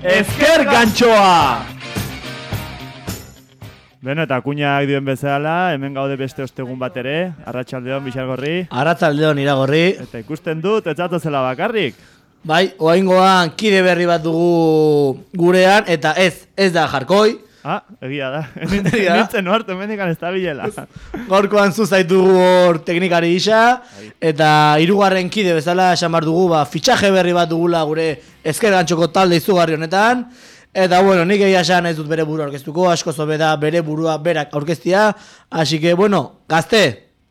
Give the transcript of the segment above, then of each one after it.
Ezker Gantxoa! Beno, eta kuñak dioen bezala, hemen gaude beste ostegun bat ere, arratsaldeon Bixargorri, Arratzaldeon iragorri. eta ikusten dut, ez zela bakarrik. Bai, oaingoan kide berri bat dugu gurean, eta ez, ez da jarkoi. Ah, egia da. Egia da. Nintzen nuartu, mendikan ez da bilela. Gaurkoan zuzaitugu hor teknikari isa, eta hirugarren kide bezala esan behar dugu, ba, fitxaje berri bat dugula gure ezker gantxoko talde izugarri honetan. Eta bueno, nik egia esan ez dut bere burua aurkeztuko, asko zobe da bere burua berak aurkeztia. Así que, bueno, gazte,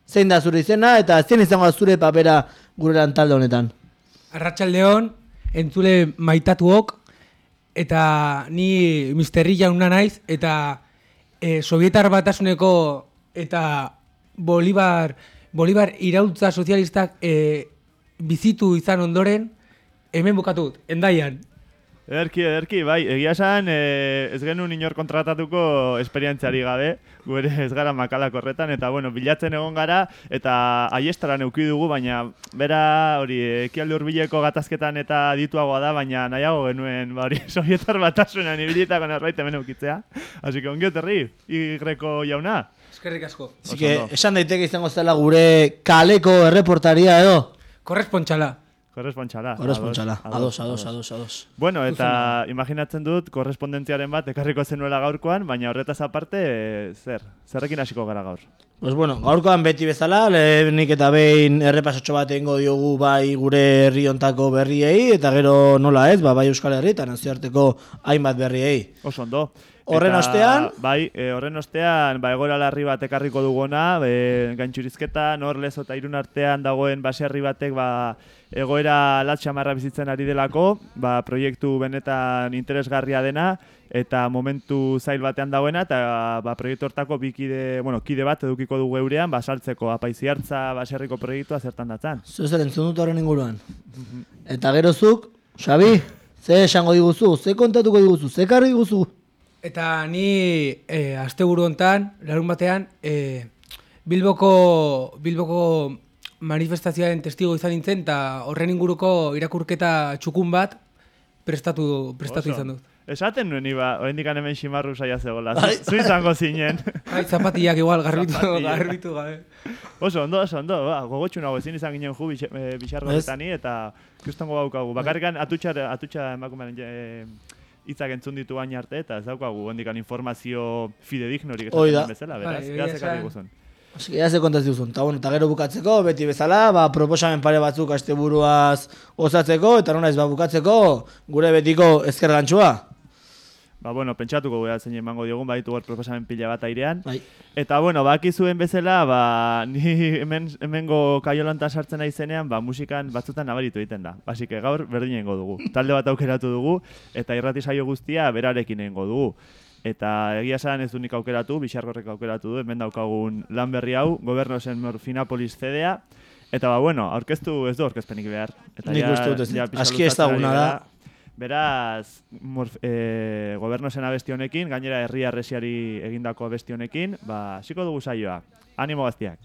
zein da zure izena, eta zein izango da zure papera gure lan talde honetan. Arratxaldeon, entzule maitatuok, eta ni misterri jauna naiz, eta e, Sovietar batasuneko eta Bolibar, Bolibar irautza sozialistak e, bizitu izan ondoren, hemen bukatut, endaian. Ederki, ederki, bai, egia esan, e, ez genuen inor kontratatuko esperientziari gabe, gure ez gara makalak horretan, eta bueno, bilatzen egon gara, eta aiestaran euki dugu, baina bera hori ekialde hurbileko gatazketan eta dituagoa da, baina nahiago genuen, ba hori, sovietar batasunan ibilitako norbait hemen eukitzea. Así que ongi oterri, igreko jauna. Eskerrik asko. Así que, esan daiteke izango zela gure kaleko erreportaria edo. Korrespontxala. Korrespontxala. Korrespontxala, ados, ados, ados, ados. Bueno, eta imaginatzen dut korrespondentziaren bat ekarriko zenuela gaurkoan, baina horretaz aparte, e, zer? Zerrekin hasiko gara gaur? Pues bueno, gaurkoan beti bezala, lehenik eta behin errepasotxo bat egingo diogu bai gure herri hontako berriei, eta gero nola ez, ba, bai Euskal Herri eta nazioarteko hainbat berriei. Oso ondo. Horren Eta, ostean? Bai, e, horren ostean, ba, egoera larri bat ekarriko duguna, e, gaintxurizketa, nor lezo eta irun artean dagoen baserri batek, ba, egoera latxamarra bizitzen ari delako, ba, proiektu benetan interesgarria dena, eta momentu zail batean dagoena, eta ba, proiektu hortako bi kide, bueno, kide bat edukiko dugu eurean, ba, saltzeko apaiziartza baserriko proiektua zertan datzan. Zer entzun dut horren inguruan. Eta gero zuk, Xabi, ze esango diguzu, ze kontatuko diguzu, ze karri diguzu. Eta ni e, asteburu hontan, larun batean, e, Bilboko, Bilboko manifestazioaren testigo izan nintzen, eta horren inguruko irakurketa txukun bat prestatu, prestatu Oso. izan dut. Esaten nuen iba, oraindik hemen ximarru saia zegoela. Bai. Zu, izango zinen. Bai, zapatillak igual, garbitu, garbitu gabe. Oso ondo, oso ondo, ba, gogotxu nago ezin izan ginen ju eh, bixargoetani eta kustango gaukagu. Bakarrikan atutxa, atutxa emakumearen eh, hitzak entzun ditu baina arte eta ez daukagu ondikan informazio fidedignorik Hoi da. esaten den bezala, beraz, Bai, bai, egia esan. guzun. Así que ya ze kontatu duzun. Ta bueno, eta gero bukatzeko, beti bezala, ba, proposamen pare batzuk asteburuaz osatzeko, eta nona ez ba bukatzeko, gure betiko ezker gantxua. Ba, bueno, pentsatuko gara zein emango diogun, baditu hor proposamen pila bat airean. Bai. Eta, bueno, baki zuen bezala, ba, ni hemen, hemengo kaiolanta sartzen naizenean, ba, musikan batzutan nabaritu egiten da. Basik, gaur berdin egingo dugu. Talde bat aukeratu dugu, eta irrati saio guztia berarekin egingo dugu. Eta egia esan ez du nik aukeratu, Bixargorrek aukeratu du, hemen daukagun lan berri hau, Gobernosen Morfinapolis CD-a, Eta ba, bueno, aurkeztu ez du aurkezpenik behar. Eta Nik uste dut ez. ja Aski ari ezaguna da. Beraz, morf, e, gobernozen abesti honekin, gainera herri arresiari egindako abesti honekin, ba, hasiko dugu saioa. Animo gaztiak.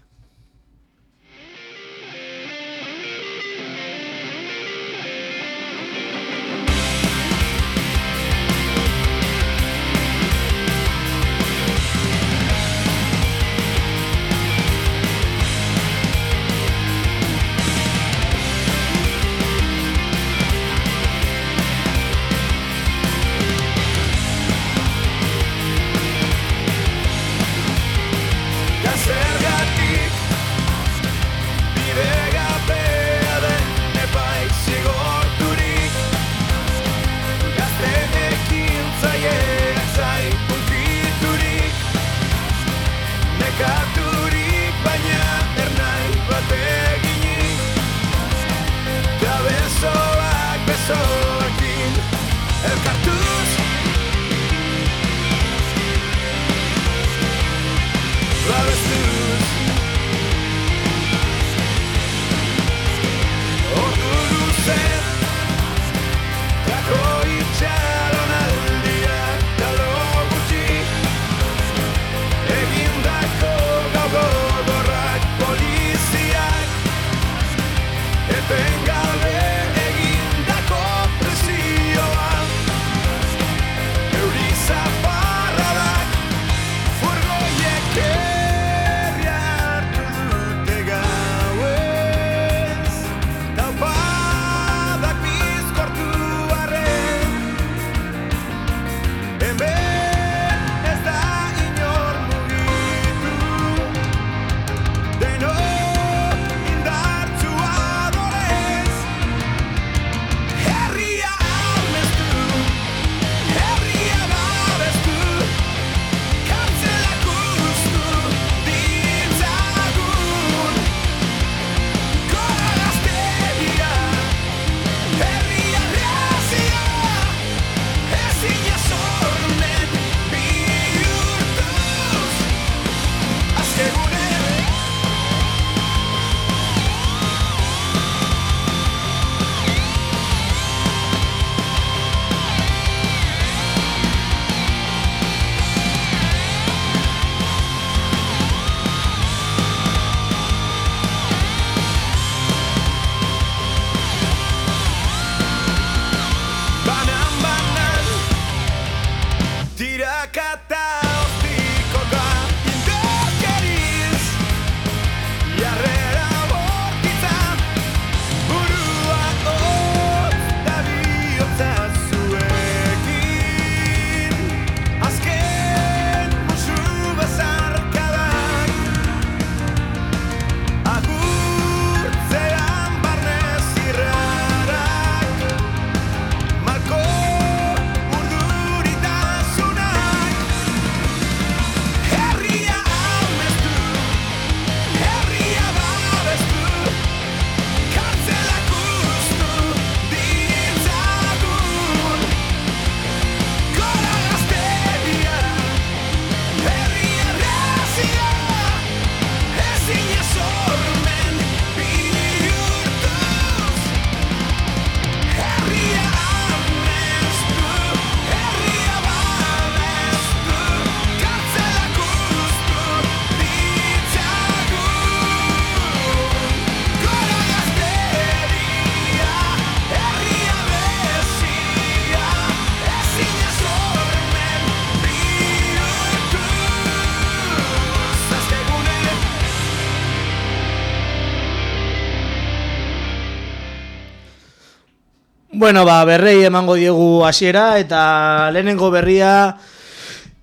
Bueno, ba, berrei emango diegu hasiera eta lehenengo berria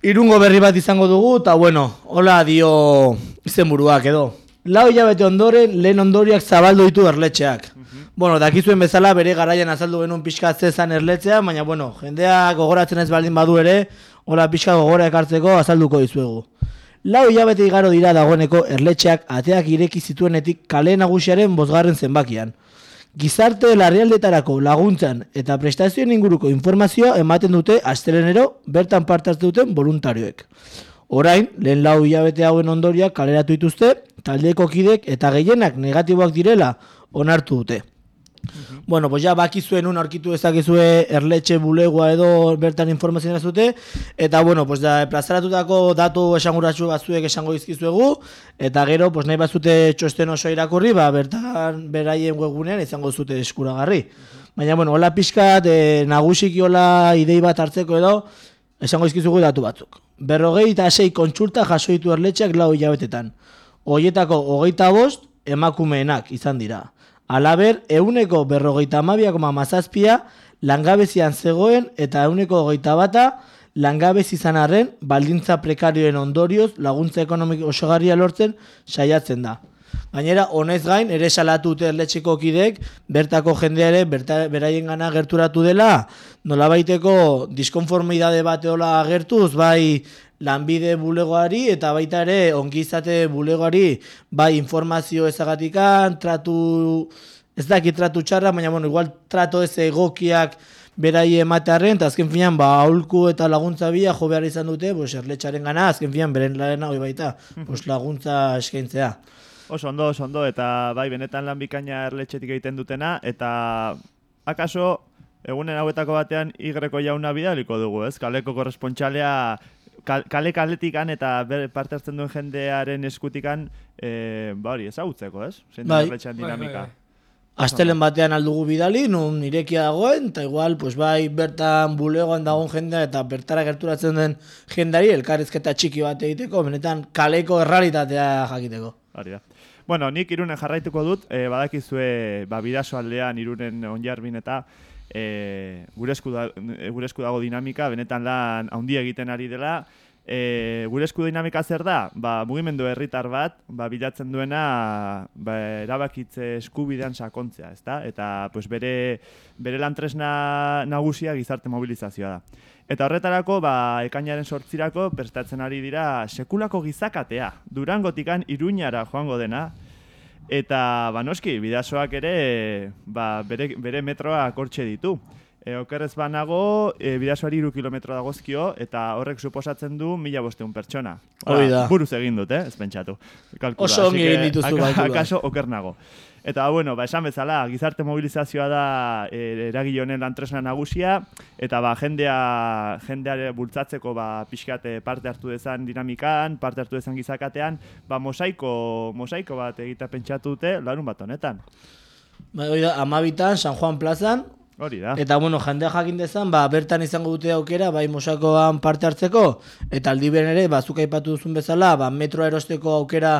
irungo berri bat izango dugu eta bueno, hola dio izenburuak edo. Lau hilabete ondoren lehen ondoriak zabaldu ditu erletxeak. Bueno, dakizuen bezala bere garaian azaldu genuen pixka zezan erletzea, baina bueno, jendeak gogoratzen ez baldin badu ere, hola pixka gogora ekartzeko azalduko dizuegu. Lau hilabete igaro dira dagoeneko erletxeak ateak ireki zituenetik kale nagusiaren bosgarren zenbakian. Gizarte larrialdetarako laguntzan eta prestazioen inguruko informazioa ematen dute astelenero bertan parte hartu duten voluntarioek. Orain, lehen lau hilabete hauen ondoriak kaleratu dituzte, taldeko kidek eta gehienak negatiboak direla onartu dute. Bueno, pues ja bakizuen un aurkitu dezakezue erletxe bulegoa edo bertan informazioa zute eta bueno, pues da plazaratutako datu esanguratsu batzuek esango dizkizuegu eta gero pues nahi bazute txosten oso irakurri, ba bertan beraien webgunean izango zute eskuragarri. Baina bueno, hola pixkat e, nagusiki hola idei bat hartzeko edo esango dizkizugu datu batzuk. Berrogei eta sei kontsulta jaso ditu erletxeak lau hilabetetan. Hoietako hogeita bost emakumeenak izan dira. Alaber, euneko berrogeita amabiakoma mazazpia langabezian zegoen eta euneko hogeita bata langabez izan arren baldintza prekarioen ondorioz laguntza ekonomiko osagarria lortzen saiatzen da. Gainera, honez gain, ere salatu dute erletxeko kidek, bertako jendea ere, berta, beraien gana gerturatu dela, nolabaiteko diskonformidade bateola agertuz, bai lanbide bulegoari eta baita ere ongizate bulegoari bai informazio ezagatikan, tratu, ez dakit tratu txarra, baina bueno, igual trato ez egokiak berai ematearen, eta azken finan, ba, aholku eta laguntza bila jo behar izan dute, pues, erletxaren gana, azken finan, beren larena hori baita, pues, laguntza eskaintzea. Oso ondo, oso ondo, eta bai, benetan lan bikaina erletxetik egiten dutena, eta akaso, egunen hauetako batean, igreko jauna bidaliko dugu, ez? Kaleko korrespontxalea, kale kaletikan eta parte hartzen duen jendearen eskutikan, e, ba hori, ezagutzeko, ez? Zein Bai. bai. Bai, bai, dinamika. bai. Astelen batean aldugu bidali, nun irekia dagoen, eta igual, pues bai, bertan bulegoan dagoen jendea eta bertara gerturatzen den jendari elkarrizketa txiki bat egiteko, benetan kaleko errealitatea jakiteko. Hori da. Bueno, nik irunen jarraituko dut, e, badakizue, ba, bidaso aldean irunen onjarbin eta e, e, gure esku dago dinamika, benetan lan handia egiten ari dela, E, gure esku dinamika zer da? Ba, mugimendu herritar bat, ba, bilatzen duena ba, erabakitze eskubidean sakontzea, ezta? Eta pues, bere, bere lantresna nagusia gizarte mobilizazioa da. Eta horretarako, ba, ekainaren sortzirako prestatzen ari dira sekulako gizakatea. Durangotikan iruñara joango dena, Eta, ba, noski, bidasoak ere, ba, bere, bere metroa kortxe ditu. E, okerrez banago, e, bidasoari iru kilometro dagozkio, eta horrek suposatzen du mila bosteun pertsona. Hori da. Buruz egin dut, eh? ez pentsatu. Kalkula. Oso ongi egin dituzu kalkuluak. Akaso oker nago. Eta, bueno, ba, esan bezala, gizarte mobilizazioa da e, eragile honen lantresna nagusia, eta ba, jendea, jendea bultzatzeko ba, pixkate parte hartu dezan dinamikan, parte hartu dezan gizakatean, ba, mosaiko, mosaiko bat egita pentsatu dute larun bat honetan. Bai, hori da, amabitan, San Juan plazan, Hori da. Eta bueno, jendea jakin dezan, ba, bertan izango dute aukera, bai mosakoan parte hartzeko, eta aldi ere, ba, zuk aipatu duzun bezala, ba, metroa erosteko aukera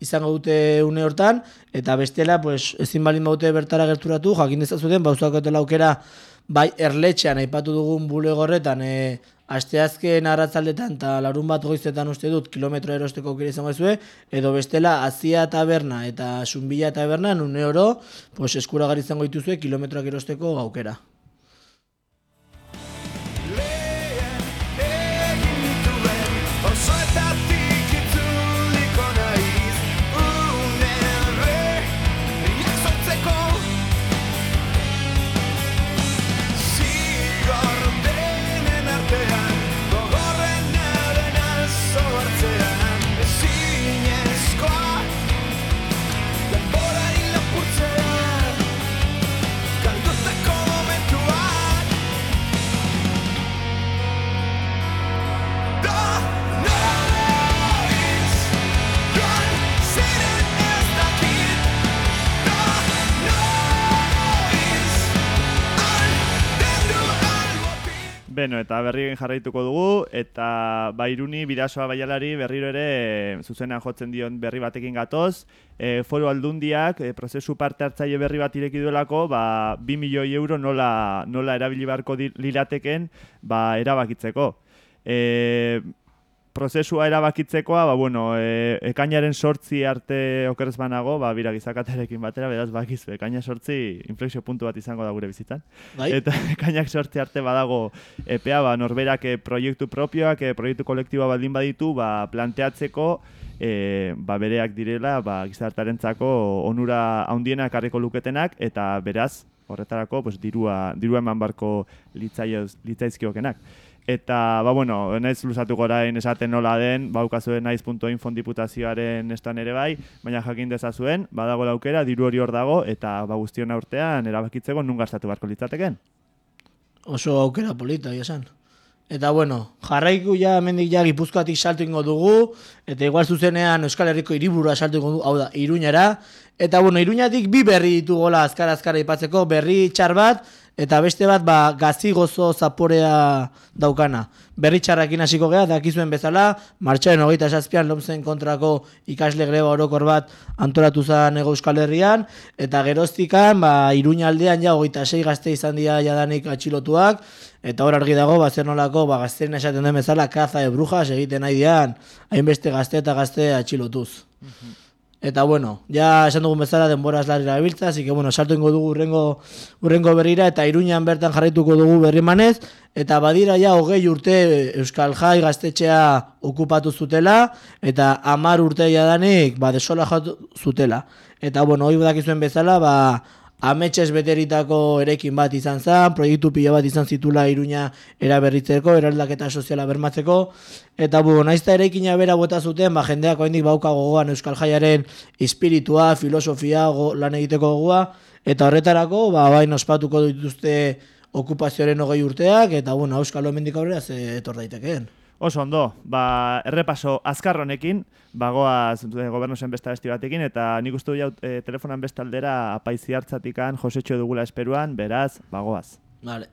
izango dute une hortan, eta bestela, pues, ezin balin baute bertara gerturatu, jakin dezazuten, ba, uzakotela aukera, bai, erletxean, aipatu dugun bulego horretan, e, asteazken arratzaldetan eta larun bat goizetan uste dut kilometro erosteko aukera izango zue, edo bestela Azia taberna eta Sunbila taberna une oro, pues eskuragarri izango dituzue kilometroak erosteko aukera. Beno, eta berri egin jarraituko dugu, eta bairuni bidasoa baialari berriro ere e, zuzenean jotzen dion berri batekin gatoz. E, foru aldundiak e, prozesu parte hartzaile berri bat ireki duelako, ba, 2 milioi euro nola, nola erabili beharko lirateken ba, erabakitzeko. E, prozesua erabakitzekoa, ba, bueno, e, ekainaren sortzi arte okerrez banago, ba, bira gizakatarekin batera, beraz, bakizu, ekaina sortzi inflexio puntu bat izango da gure bizitzan. Bai? Eta ekainak sortze arte badago epea, ba, norberak eh, proiektu propioak, eh, proiektu kolektiboa baldin baditu, ba, planteatzeko eh, ba, bereak direla ba, gizartarentzako onura handiena ekarriko luketenak, eta beraz, horretarako, pues, dirua, dirua eman barko litzaizkiokenak. Eta, ba, bueno, naiz luzatuko orain esaten nola den, baukazue naiz.info diputazioaren estan ere bai, baina jakin dezazuen, badago aukera, diru hori hor dago, eta ba, guztion aurtean erabakitzeko nun gastatu beharko litzateken. oso aukera polita, esan. Eta bueno, jarraiku ja hemendik ja Gipuzkoatik saltu ingo dugu, eta igual zuzenean Euskal Herriko hiriburua saltu ingo dugu, hau da, Iruñara. Eta bueno, Iruñatik bi berri ditu gola azkar azkar aipatzeko, berri txar bat, eta beste bat ba, gazi gozo zaporea daukana. Berri txarrakin hasiko gea, dakizuen bezala, martxaren hogeita zazpian lomzen kontrako ikasle greba orokor bat antolatu zen Ego Euskal Herrian, eta geroztikan, ba, Iruña aldean ja hogeita sei gazte izan dira jadanik atxilotuak, eta hor argi dago, ba, zer nolako, ba, gazteren esaten den bezala, kaza de brujas egiten nahi dian, hainbeste gazte eta gazte atxilotuz. Eta bueno, ja esan dugun bezala denbora ez larri erabiltza, así que bueno, salto ingo dugu urrengo, urrengo berrira eta iruñan bertan jarraituko dugu berrimanez, eta badira ja hogei urte Euskal Jai gaztetxea okupatu zutela, eta amar urte jadanik ba, desola zutela. Eta bueno, hoi dakizuen bezala, ba, ametxez beteritako erekin bat izan zen, proiektu pila bat izan zitula iruña eraberritzeko, eraldaketa soziala bermatzeko, eta bu, naizta erekina bera bota zuten, ba, jendeak oraindik bauka gogoan Euskal Jaiaren espiritua, filosofia, go, lan egiteko gogoa, eta horretarako, ba, bain ospatuko dituzte okupazioaren hogei urteak, eta bueno, Euskal hemendik aurrera ze etor daitekeen. Oso ondo, ba, errepaso azkar honekin, bagoaz e, gobernuzen besta besti batekin, eta nik uste du jau e, telefonan bestaldera apaizi hartzatikan josetxo dugula esperuan, beraz, bagoaz. Vale.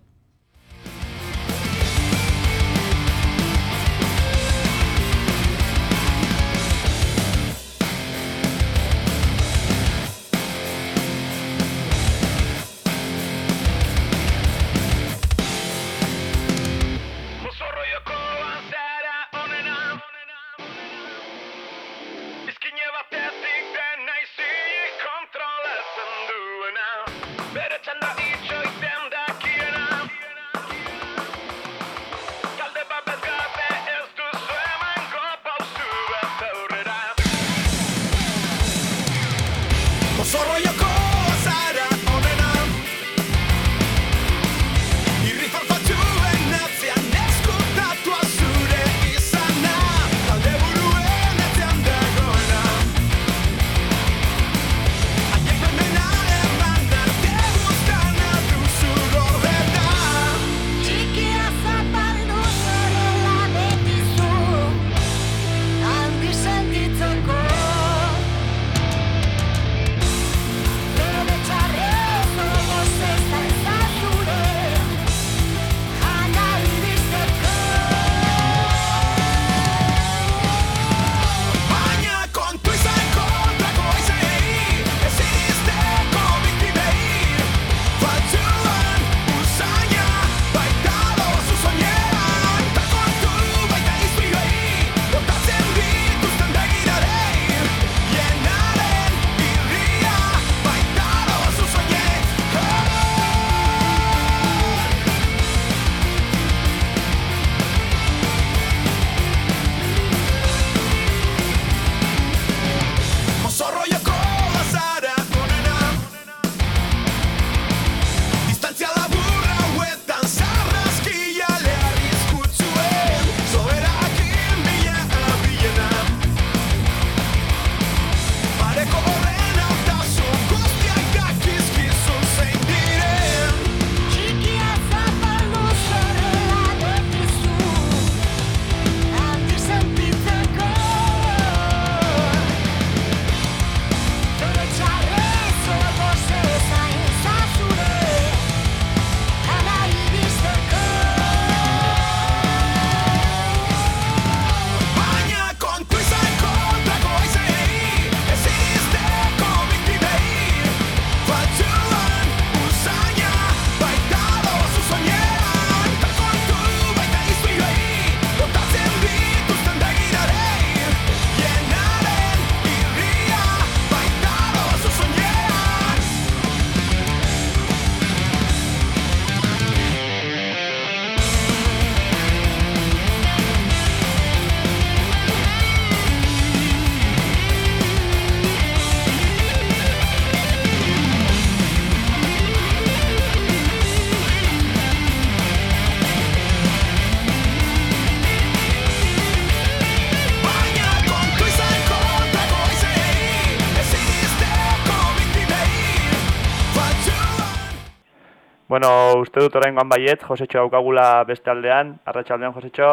Uste dut oraingoan baiet, Josetxo daukagula beste aldean, arratsaldean Josetxo.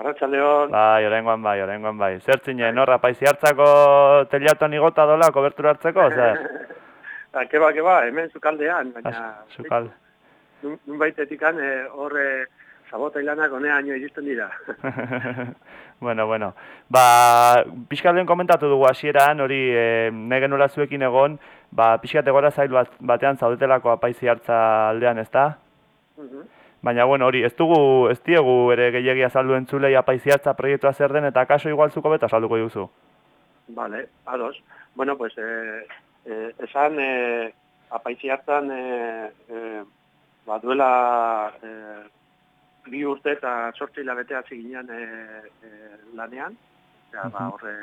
Arratxaldeon, Bai, oraingoan bai, oraingoan bai. Zer zinen, hor, apaizi hartzako teliatuan igota dola, kobertura hartzeko, zer? ba, keba, keba, hemen zukaldean, baina Az- Zukal. nun, nun baitetikan eh, hor eh, sabotailanak honeaino iristen dira. bueno, bueno. Ba, pixkalden komentatu dugu hasieran, hori e, negen nola zuekin egon, ba, pixkat egora zail bat, batean zaudetelako apaizi hartza aldean, ezta? Mhm. Baina, bueno, hori, ez dugu, ez diegu ere gehiagia azaldu entzulei apaizi hartza proiektua zer den, eta kaso igual zuko beta salduko duzu. Vale, ados. Bueno, pues, eh, eh, esan, eh, apaitzi hartan, eh, eh, ba, duela eh, bi urte eta sortzi hilabete hasi ginen eh, eh, lanean. Ja, ba, Mhm. horre,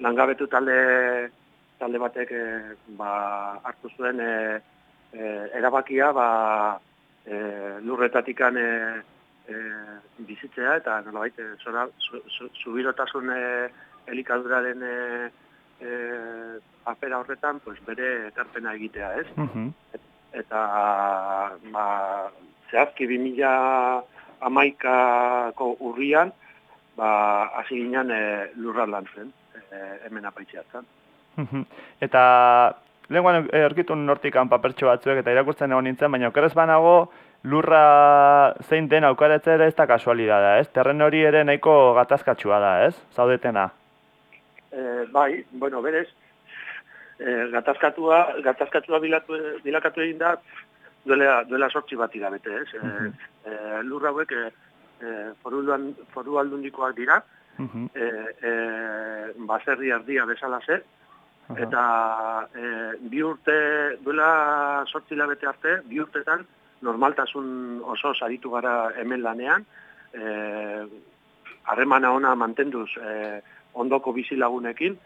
langabetu talde, talde batek eh, ba, hartu zuen eh, eh, erabakia ba, eh, lurretatikan eh, eh, bizitzea eta nolabait zora, zu, zu, zubirotasun eh, elikaduraren e, e, afera horretan pues bere ekarpena egitea, ez? Mhm. Eta ba, zehazki 2000 amaikako urrian, ba, hasi ginen e, lurra lan zen, e, hemen apaitziatzen. Eta lehenguan aurkitu nortikan papertxo batzuek eta irakurtzen egon nintzen, baina okerez banago lurra zein den aukaretze ere ez da kasualidada, ez? Terren hori ere nahiko gatazkatsua da, ez? Zaudetena. E, bai, bueno, berez, e, gatazkatua, gatazkatua bilatu, bilakatu egin da duela, duela sortzi bat bete, ez? E, e, lur hauek e, e, foru, luan- foru aldundikoak dira, e, e, baserri erdia bezala ze, Aha. Eta e, bi urte, duela sortzi labete arte, bi urtetan normaltasun oso saritu gara hemen lanean, e, harremana ona mantenduz e, ondoko bizilagunekin,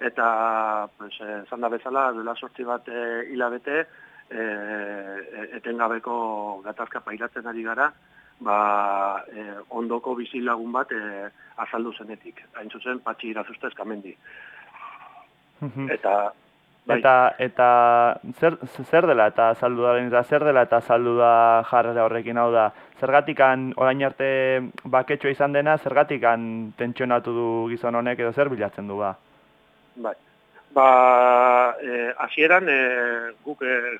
eta pues, e, bezala duela sortzi bat e, hilabete e, e, etengabeko gatazka pairatzen ari gara, ba, e, ondoko bizilagun bat e, azaldu zenetik. Hain zuzen, patxi irazuzte eskamendi. Eta, bai, Eta, eta zer, zer dela eta saldu da, da zer dela eta saldu da jarrera horrekin hau da. Zergatikan orain arte baketxo izan dena, zergatikan tentsionatu du gizon honek edo zer bilatzen du ba. bai. Ba, e, hasieran e, guk e,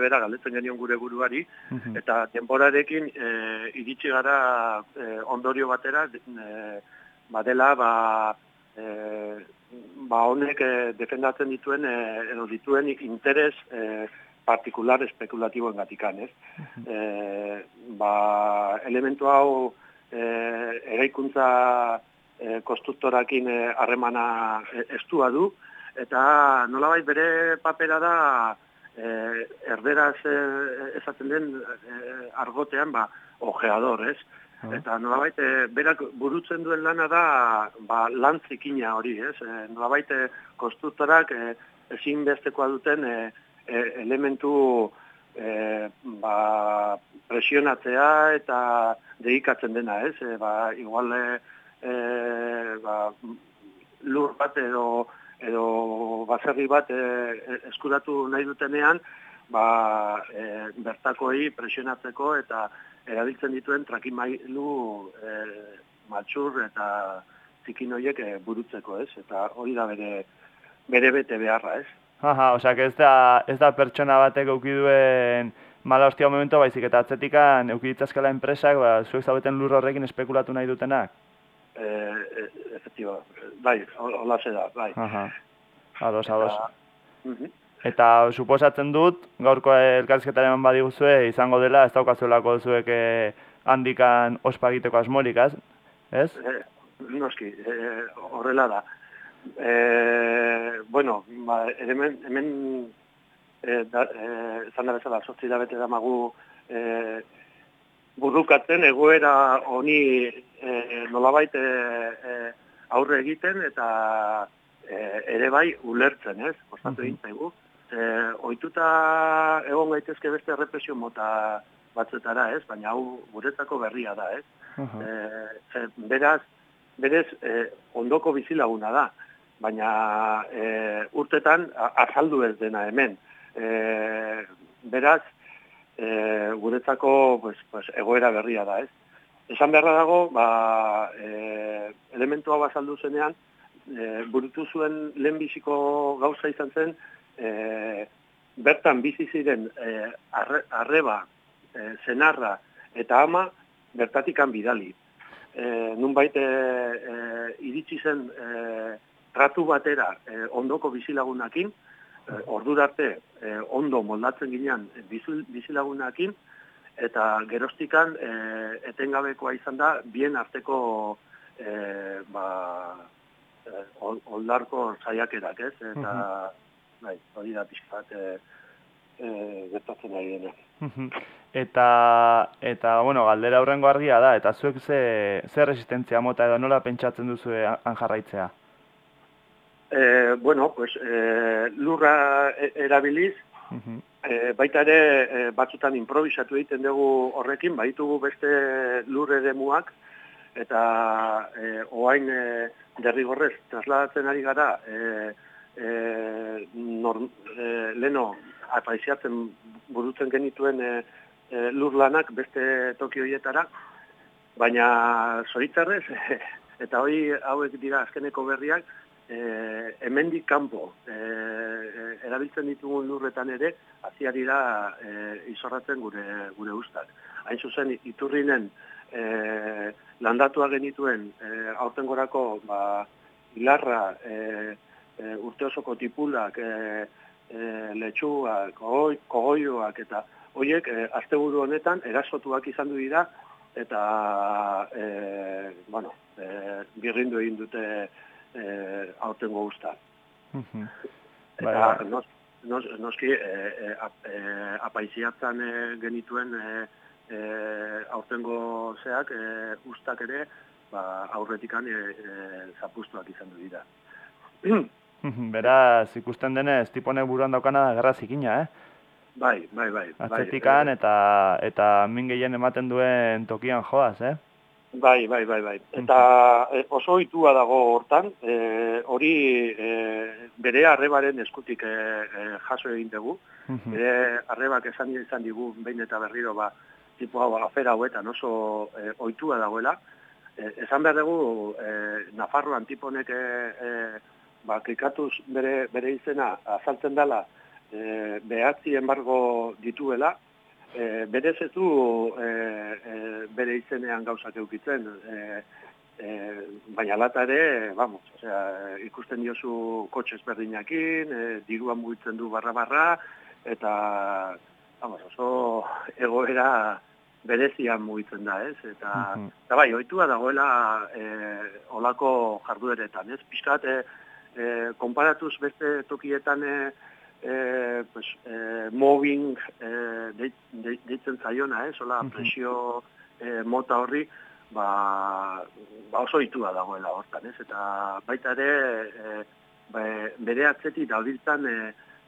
bera galdetzen genion gure buruari, Mhm. eta denborarekin e, iritsi gara e, ondorio batera, e, badela, ba, e, ba honek e, defendatzen dituen, e, edo dituen interes e, partikular espekulatiboen gatikan, ez? E, ba, elementu hau e, eraikuntza e, konstruktorakin harremana e, estua du, eta nolabait bere papera da e, erderaz e, esaten den e, argotean ba, ojeador, ez? Eta nolabait e, berak burutzen duen lana da ba, lan zikina hori, ez? E, nolabait e, konstruktorak e, ezinbestekoa duten e, e, elementu e, ba, presionatzea eta dedikatzen dena, ez? E, ba, igual e, ba, lur bat edo edo baserri bat e, eskuratu nahi dutenean, ba, e, bertakoi presionatzeko eta erabiltzen dituen trakimailu e, matxur eta zikin horiek e, burutzeko, ez? Eta hori da bere, bere bete beharra, ez? Aha, osea, que ez da, ez da pertsona batek euki duen mala hostia momentu, baizik eta atzetikan euki ditzazkela enpresak, ba, zuek zaudeten lur horrekin espekulatu nahi dutenak. E, e, efektiba, bai, hola da, bai. Aha, ados, ados. Mhm. Eta suposatzen dut, gaurko elkarrizketaren badiguzue, izango dela, ez daukazuelako zuek eh, handikan ospa egiteko asmorik, az? ez? E, noski, e, horrela da. E, bueno, ba, hemen, hemen e, da, e, zan da bezala, sortzi da bete damagu e, burrukatzen egoera honi e, nolabait e, e, aurre egiten eta e, ere bai ulertzen, ez? Kostatu Mhm. egin zaigu. E, oituta egon gaitezke beste represio mota batzuetara, ez? Baina hau guretzako berria da, ez? E, ze, beraz, berez e, ondoko bizilaguna da, baina e, urtetan azaldu ez dena hemen. E, beraz, e, guretzako pues, pues, egoera berria da, ez? Esan beharra dago, ba, e, elementua bazaldu zenean, e, burutu zuen lehenbiziko gauza izan zen, e, bertan bizi ziren e, arre, arreba, e, zenarra eta ama bertatikan bidali. E, nunbait e, e, iritsi zen e, tratu batera e, ondoko bizilagunakin, e, ordura arte e, ondo moldatzen ginean bizil- bizilagunakin, eta geroztikan e, etengabekoa izan da bien arteko e, ba, e, oldarko saiakerak, ez? Eta, bai, hori da pixka bat e, e, gertatzen ari dena. Eta, eta, bueno, galdera aurrengo argia da, eta zuek ze, ze resistentzia mota edo nola pentsatzen duzu han jarraitzea? E, bueno, pues, e, lurra erabiliz, Mhm. E, baita ere e, batzutan improvisatu egiten dugu horrekin, baitugu beste lur eremuak eta e, oain e, derrigorrez trasladatzen ari gara e, e, norm, e, leno apaiziatzen burutzen genituen e, e, lur lanak beste toki horietara, baina zoritzarrez, eta hoi hauek dira azkeneko berriak, e, hemendik kanpo e, e, erabiltzen ditugun lurretan ere hasia dira e, izorratzen gure gure ustak. Hain zuzen iturrinen e, landatua genituen e, aurtengorako ba hilarra e, e, urte osoko tipulak e, e, letxuak, kogoi, kogoioak eta hoiek e, asteburu honetan erasotuak izan du dira eta e, bueno, e, birrindu egin dute e, aurtengo usta. Mhm. Eta bai. nos, nos, noski e, e, e, apaiziatzen e, genituen e, e, aurtengo zeak e, ustak ere ba, aurretikan e, e, zapustuak izan du dira. Mhm, Beraz, ikusten denez, tiponek buruan daukana da gerra zikina, eh? bai, bai, bai. bai, Atzetikan e, eta eta min gehien ematen duen tokian joaz, eh? Bai, bai, bai, bai. Eta e, oso ohitua dago hortan, e, hori e, bere arrebaren eskutik e, e, jaso egin dugu. Mhm. Bere arrebak esan izan digu behin eta berriro ba, tipo hau afera hauetan oso e, ohitua dagoela. E, esan behar dugu e, Nafarroan tiponek e, e, ba, klikatuz bere, bere izena azaltzen dela e, behatzi embargo dituela, e, berez ez du e, e, bere izenean gauzak eukitzen, e, e, baina lata ere, vamos, osea, ikusten diozu kotxe ezberdinakin, e, diruan mugitzen du barra-barra, eta, vamos, oso egoera berezian mugitzen da, ez? Eta, Mhm. eta bai, ohitua dagoela e, olako jardueretan, ez? Piskat, e, e, konparatuz beste tokietan e, e, pues, e, mobbing e, deit, deit, deitzen zaiona, ez? Mhm. presio e, mota horri, ba, ba oso ohitua dagoela hortan, ez? Eta baita ere, e, ba, bere atzetik daubiltzan e,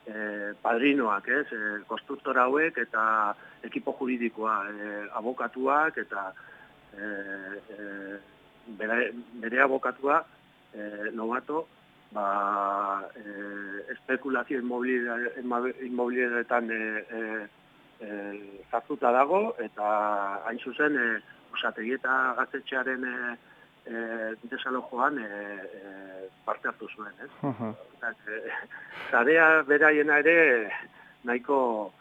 e, padrinoak, ez? E, konstruktor hauek eta ekipo juridikoa, e, abokatuak eta e, e, bere, bere abokatua, e, Lobato, ba, e, espekulazio inmobiliaretan e, e, e, sartuta dago, eta hain zuzen, e, osategi eta gaztetxearen e, e, desalojoan e, e, parte hartu zuen, ez? Eta, e, Zarea beraiena ere nahiko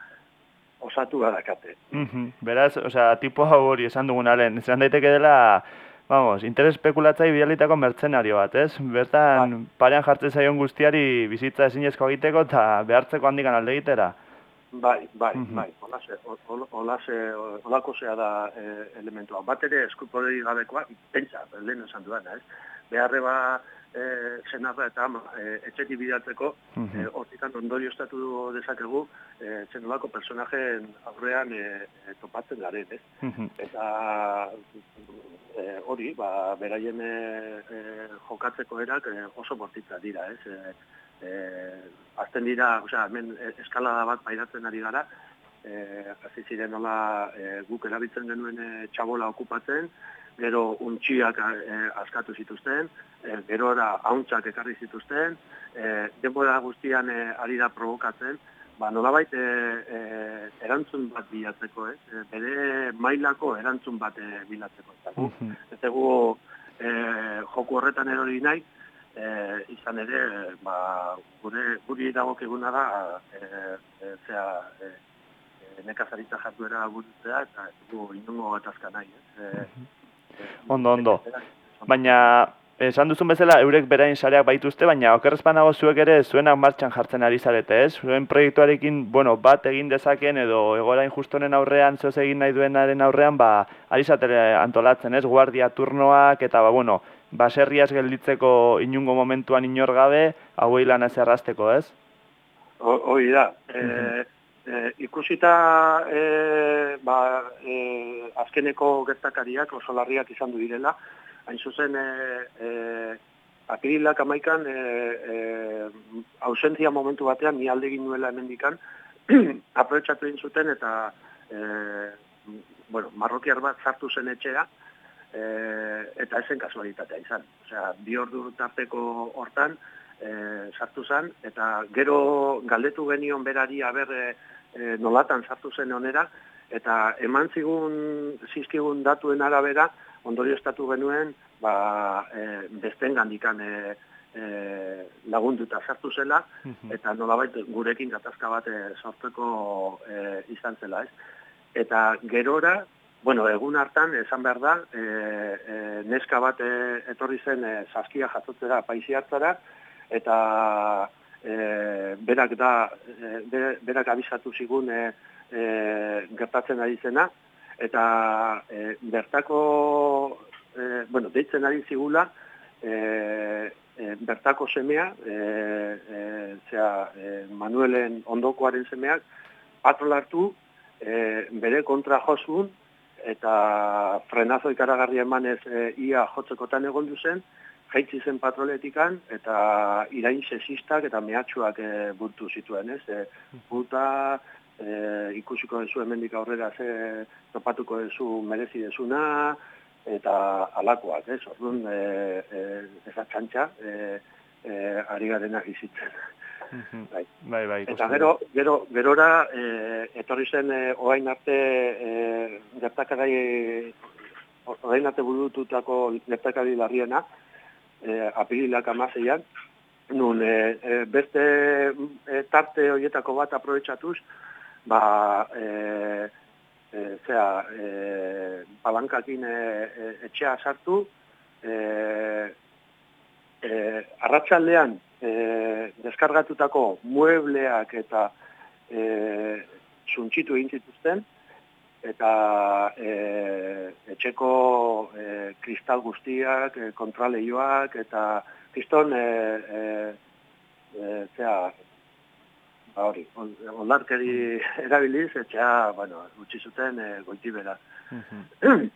osatu badakate. Mhm. Beraz, osea, tipo hau hori esan dugunaren, esan daiteke dela, vamos, interes espekulatzaile bidalitako mertzenario bat, ez? Bertan, parean jartzen zaion guztiari bizitza ezinezko egiteko eta behartzeko handikan alde egitera. Bai, bai, Mhm. bai, olase, ol- olase, olakosea da e, elementua. Bat ere eskupoderi gabekoa, pentsa, lehen esan duena, ez? Beharre ba, e, senarra eta ama, e, etxetik bidatzeko, Mhm. e, hortikan ondorio estatu dezakegu, e, zenolako personajen aurrean e, e, topatzen garen, ez? Mhm. Eta e, hori, ba, beraien e, jokatzeko erak oso bortitza dira, ez? E, e, azten dira, osea, hemen eskalada bat pairatzen ari gara, e, hasi ziren nola e, guk erabiltzen genuen e, txabola okupatzen, gero untxiak e, askatu zituzten, e, gerora hauntzak ekarri zituzten, e, denbora guztian e, ari da provokatzen, ba, nolabait e, e, erantzun bat bilatzeko, ez? E, bere mailako erantzun bat e, bilatzeko. Eta gu, Mhm. ez dugu e, joku horretan erori nahi, e, izan ere, ba, gure, guri dagokiguna da, e, e, zera, e, nekazaritza jarduera burutzea, eta ez dugu inongo gatazka nahi, ez? E, e, Ondo, ondo. Baina, esan duzun bezala, eurek berain sareak baituzte, baina okerrezpan dago zuek ere zuenak martxan jartzen ari zarete, ez? Zuen proiektuarekin, bueno, bat egin dezaken edo egoera injustonen aurrean, zehoz egin nahi duenaren aurrean, ba, ari zatele antolatzen, ez? Guardia turnoak eta, ba, bueno, baserriaz gelditzeko inungo momentuan inor gabe, hauei lan ez errazteko, ez? Ho- Hoi da. E, e, ikusita e, ba, e, azkeneko gertakariak oso larriak izan du direla, hain zuzen e, e, apirilak amaikan e, e, ausentzia momentu batean ni alde egin nuela hemendikan aprobetxatu egin zuten eta e, bueno, marrokiar bat sartu zen etxea e, eta esen kasualitatea izan. Osea, bi ordu tarteko hortan e, sartu zen, eta gero galdetu genion berari aber e, e, nolatan sartu zen onera, eta eman zigun, zizkigun datuen arabera, ondorio estatu genuen, ba, e, besten gandikan e, e, lagunduta sartu zela, eta nolabait gurekin gatazka bat e, sortzeko e, izan zela, ez? Eta gerora, bueno, egun hartan, esan behar da, e, e, neska bat e, etorri zen e, saskia jatzotzera paisi hartzara, eta e, berak da, e, be- berak abisatu zigun e, e, gertatzen ari zena, eta e, bertako, e, bueno, deitzen ari zigula, e, e, bertako semea, e, e, zera, e, Manuelen ondokoaren semeak, patrol hartu, e, bere kontra josun, eta frenazo ikaragarri emanez e, ia jotzekotan egon zen, jaitzi zen patroletikan, eta irain sexistak eta mehatxuak e, burtu zituen, ez? E, puta, e, ikusiko dezu hemendik aurrera ze topatuko dezu merezi dezuna, eta alakoak, ez? Orduan, e, e, eza txantxa, e, e, ari garenak izitzen. Bai. Bai, bai, Eta gero, gero, gerora, e, etorri zen e, orain arte e, gertakari, orain arte burututako gertakari larriena, e, apirilak amaseian, nun e, e, beste e, tarte horietako bat aprobetsatuz, ba, e, e, zera, e, palankakin e, e, etxea sartu, e, e, arratsaldean e, deskargatutako muebleak eta e, suntxitu egin zituzten, eta e, etxeko e, kristal guztiak, e, kontraleioak, eta kriston e, e, e, zera, ba hori, on- ondarkeri erabiliz, etxea, bueno, utzi zuten e, goitibera.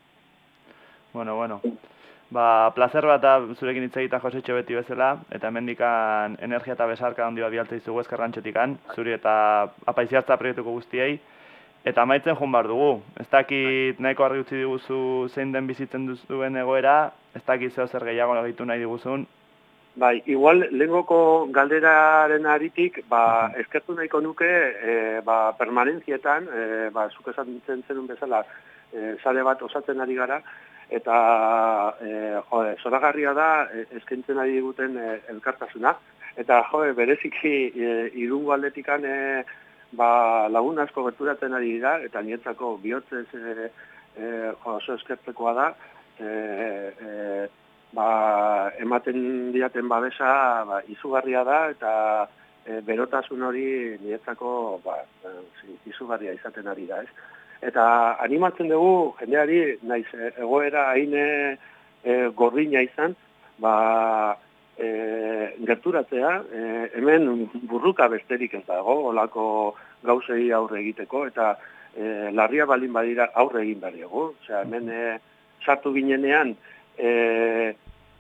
Bueno, bueno. Ba, placer bat zurekin hitz egitea Josetxo beti bezala, eta hemendikan energia eta besarka handi bat bialtza izugu ezkerrantxetikan, zuri eta apaiziartza proiektuko guztiei. Eta amaitzen joan behar dugu. Ez dakit nahiko argi utzi diguzu zein den bizitzen duzuen egoera, ez dakit zeo zer gehiago egitu nahi diguzun. Bai, igual lehengoko galderaren aritik, ba, eskertu nahiko nuke, e, ba, permanentzietan, e, ba, zuk esan zenun bezala, e, sare bat osatzen ari gara, eta e, jode, zoragarria da e, eskaintzen ari diguten e, elkartasuna, eta jode, bereziki e, irungo aldetikan e, ba, lagun asko gerturatzen ari dira, eta nietzako bihotzez e, e, oso eskertzekoa da, e, e, ba, ematen diaten babesa ba, izugarria da eta e, berotasun hori niretzako ba, e, izugarria izaten ari da, ez? Eta animatzen dugu jendeari naiz egoera hain e, e, gordina izan, ba, e, gerturatzea, e, hemen burruka besterik ez dago, olako gauzei aurre egiteko, eta e, larria balin badira aurre egin dugu. Osea, hemen e, sartu ginenean, e,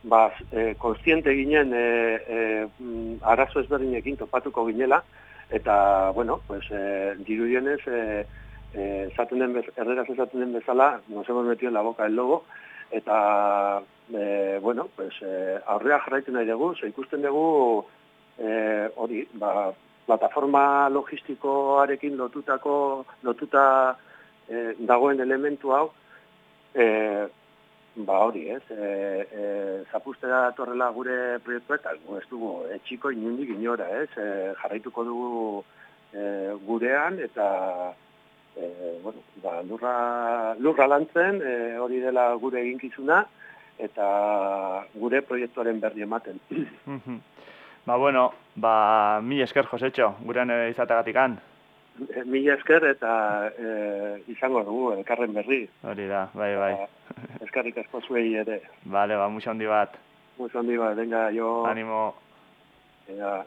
ba, e, konstiente ginen e, e, mm, arazo ezberdinekin topatuko ginela, eta, bueno, pues, e, dirudienez, e, e, esaten den bez, erderaz esaten den bezala, nos hemos metido en la boca el lobo, eta, e, bueno, pues, e, aurrea jarraitu nahi dugu, ze ikusten dugu, e, hori, ba, plataforma logistikoarekin lotutako lotuta e, dagoen elementu hau e, ba hori, ez? E, e, zapustera torrela gure proiektua eta ez dugu etxiko inundik inora, ez? E, jarraituko dugu e, gurean eta e, bueno, ba, lurra, lurra lantzen, e, hori dela gure eginkizuna eta gure proiektuaren berri ematen. Ba, bueno, ba, mi esker, Josetxo, gurean eh, izateagatikan. E, Mila esker eta e, izango dugu elkarren berri. Hori da, bai, bai. Eta Eskarrik asko zuei ere. Bale, ba, musa handi bat. Mucho handi ba, venga, yo... Animo. Venga,